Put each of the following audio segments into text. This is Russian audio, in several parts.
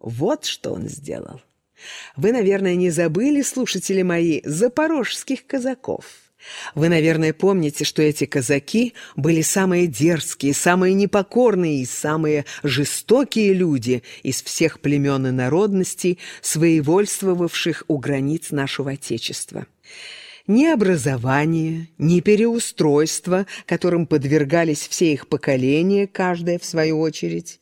Вот что он сделал. Вы, наверное, не забыли, слушатели мои, запорожских казаков. Вы, наверное, помните, что эти казаки были самые дерзкие, самые непокорные и самые жестокие люди из всех племен и народностей, своевольствовавших у границ нашего Отечества. Ни образование, ни переустройство, которым подвергались все их поколения, каждое в свою очередь,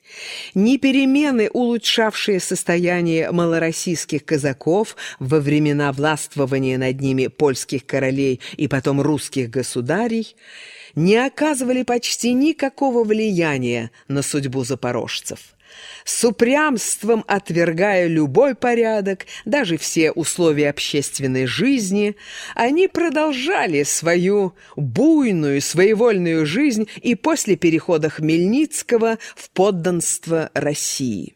ни перемены, улучшавшие состояние малороссийских казаков во времена властвования над ними польских королей и потом русских государей, не оказывали почти никакого влияния на судьбу запорожцев с упрямством отвергая любой порядок, даже все условия общественной жизни, они продолжали свою буйную, своевольную жизнь и после перехода Хмельницкого в подданство России.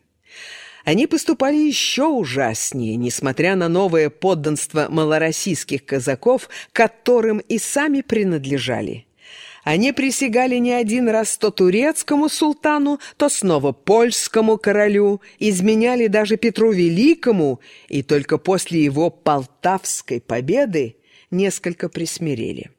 Они поступали еще ужаснее, несмотря на новое подданство малороссийских казаков, которым и сами принадлежали. Они присягали не один раз то турецкому султану, то снова польскому королю, изменяли даже Петру Великому, и только после его Полтавской победы несколько присмирели.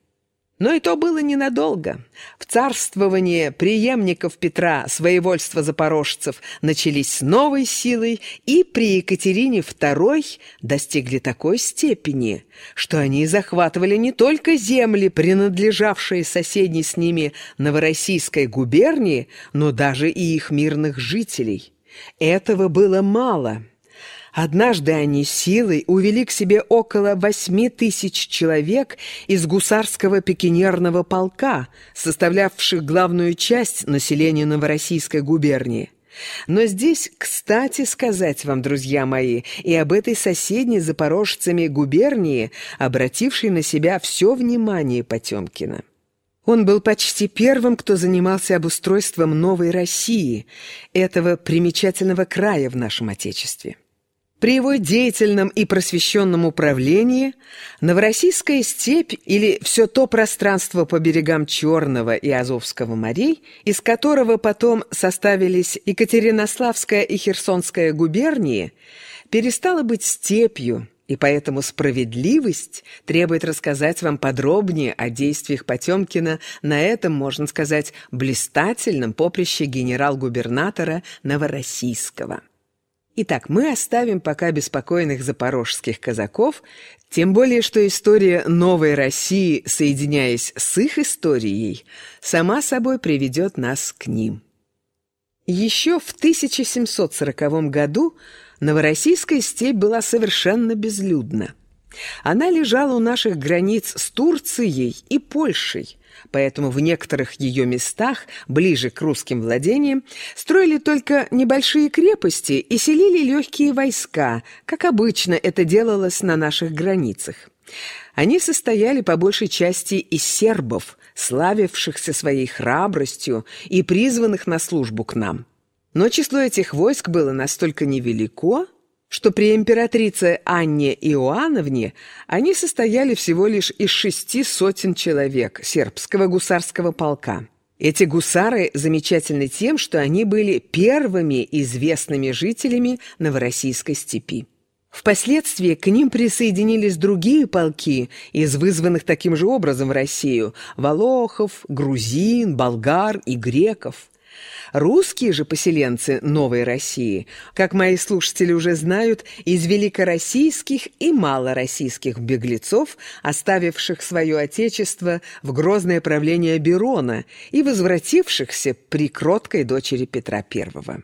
Но и то было ненадолго. В царствование преемников Петра своевольства запорожцев начались с новой силой и при Екатерине II достигли такой степени, что они захватывали не только земли, принадлежавшие соседней с ними Новороссийской губернии, но даже и их мирных жителей. Этого было мало – Однажды они силой увели к себе около восьми тысяч человек из гусарского пекинерного полка, составлявших главную часть населения Новороссийской губернии. Но здесь, кстати сказать вам, друзья мои, и об этой соседней запорожцами губернии, обратившей на себя все внимание Потемкина. Он был почти первым, кто занимался обустройством новой России, этого примечательного края в нашем Отечестве. При его деятельном и просвещенном управлении Новороссийская степь или все то пространство по берегам Черного и Азовского морей, из которого потом составились Екатеринославская и Херсонская губернии, перестала быть степью, и поэтому справедливость требует рассказать вам подробнее о действиях Потемкина на этом, можно сказать, блистательном поприще генерал-губернатора Новороссийского. Итак, мы оставим пока беспокойных запорожских казаков, тем более что история новой России, соединяясь с их историей, сама собой приведет нас к ним. Еще в 1740 году Новороссийская степь была совершенно безлюдна. Она лежала у наших границ с Турцией и Польшей, поэтому в некоторых ее местах, ближе к русским владениям, строили только небольшие крепости и селили легкие войска, как обычно это делалось на наших границах. Они состояли по большей части из сербов, славившихся своей храбростью и призванных на службу к нам. Но число этих войск было настолько невелико, что при императрице Анне Иоанновне они состояли всего лишь из шести сотен человек сербского гусарского полка. Эти гусары замечательны тем, что они были первыми известными жителями Новороссийской степи. Впоследствии к ним присоединились другие полки из вызванных таким же образом в Россию – волохов, грузин, болгар и греков – Русские же поселенцы Новой России, как мои слушатели уже знают, из великороссийских и малороссийских беглецов, оставивших свое отечество в грозное правление Берона и возвратившихся при кроткой дочери Петра I.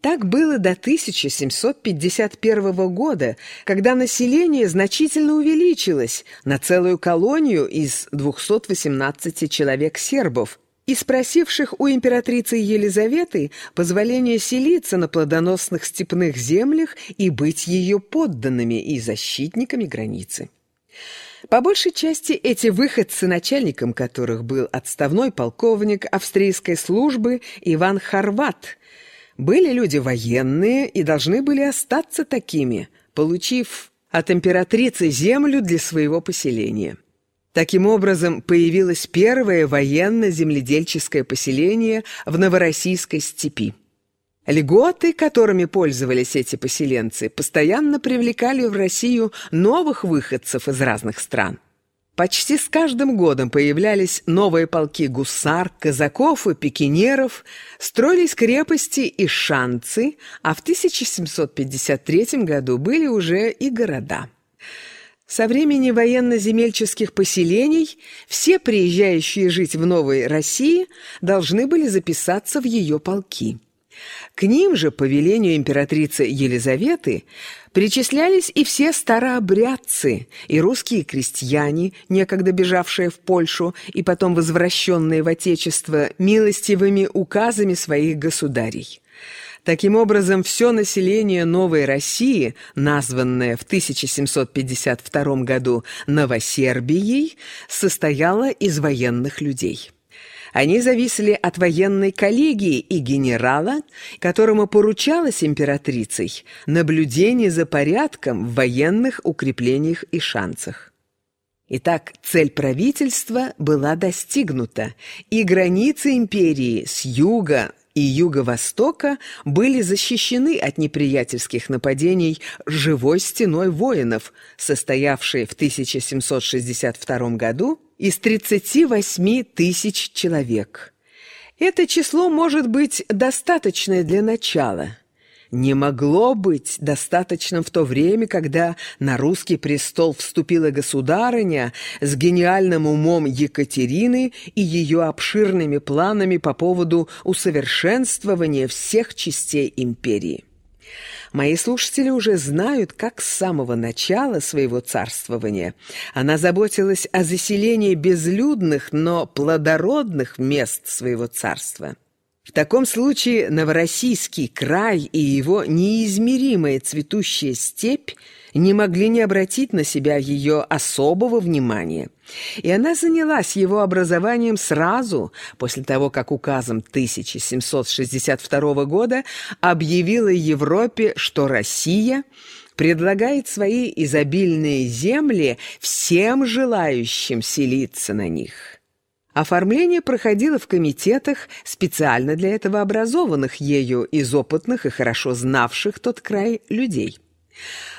Так было до 1751 года, когда население значительно увеличилось на целую колонию из 218 человек сербов, и спросивших у императрицы Елизаветы позволения селиться на плодоносных степных землях и быть ее подданными и защитниками границы. По большей части эти выходцы, начальником которых был отставной полковник австрийской службы Иван Хорват, были люди военные и должны были остаться такими, получив от императрицы землю для своего поселения. Таким образом, появилось первое военно-земледельческое поселение в Новороссийской степи. Льготы, которыми пользовались эти поселенцы, постоянно привлекали в Россию новых выходцев из разных стран. Почти с каждым годом появлялись новые полки гусар, казаков и пикинеров, строились крепости и шанцы, а в 1753 году были уже и города. Со времени военно-земельческих поселений все приезжающие жить в Новой России должны были записаться в ее полки. К ним же, по велению императрицы Елизаветы, причислялись и все старообрядцы, и русские крестьяне, некогда бежавшие в Польшу и потом возвращенные в Отечество милостивыми указами своих государей. Таким образом, все население Новой России, названное в 1752 году Новосербией, состояло из военных людей. Они зависели от военной коллегии и генерала, которому поручалось императрицей наблюдение за порядком в военных укреплениях и шансах. Итак, цель правительства была достигнута, и границы империи с юга и юго-востока были защищены от неприятельских нападений живой стеной воинов, состоявшей в 1762 году из 38 тысяч человек. Это число может быть достаточное для начала. Не могло быть достаточным в то время, когда на русский престол вступила государыня с гениальным умом Екатерины и ее обширными планами по поводу усовершенствования всех частей империи. Мои слушатели уже знают, как с самого начала своего царствования она заботилась о заселении безлюдных, но плодородных мест своего царства. В таком случае Новороссийский край и его неизмеримая цветущая степь не могли не обратить на себя ее особого внимания. И она занялась его образованием сразу после того, как указом 1762 года объявила Европе, что Россия предлагает свои изобильные земли всем желающим селиться на них. Оформление проходило в комитетах, специально для этого образованных ею из опытных и хорошо знавших тот край людей.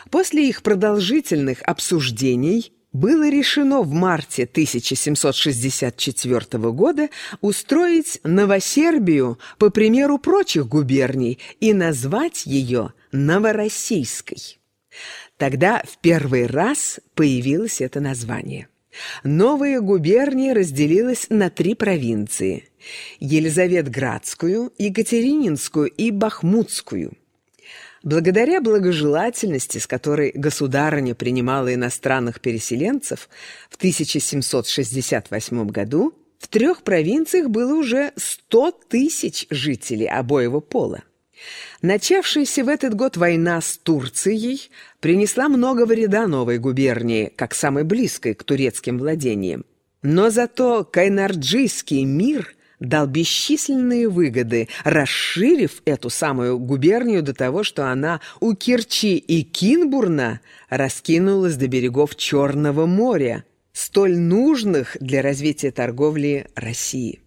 После их продолжительных обсуждений было решено в марте 1764 года устроить Новосербию по примеру прочих губерний и назвать ее Новороссийской. Тогда в первый раз появилось это название. Новая губерния разделилась на три провинции – Елизаветградскую, Екатерининскую и Бахмутскую. Благодаря благожелательности, с которой государыня принимала иностранных переселенцев в 1768 году, в трех провинциях было уже 100 тысяч жителей обоего пола. Начавшаяся в этот год война с Турцией принесла много вреда новой губернии, как самой близкой к турецким владениям. Но зато Кайнарджийский мир дал бесчисленные выгоды, расширив эту самую губернию до того, что она у Керчи и Кинбурна раскинулась до берегов Черного моря, столь нужных для развития торговли России.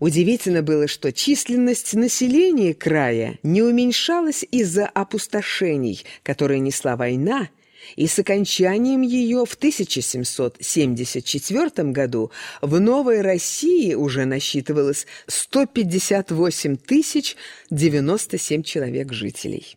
Удивительно было, что численность населения края не уменьшалась из-за опустошений, которые несла война, и с окончанием ее в 1774 году в Новой России уже насчитывалось 158 тысяч 97 человек жителей.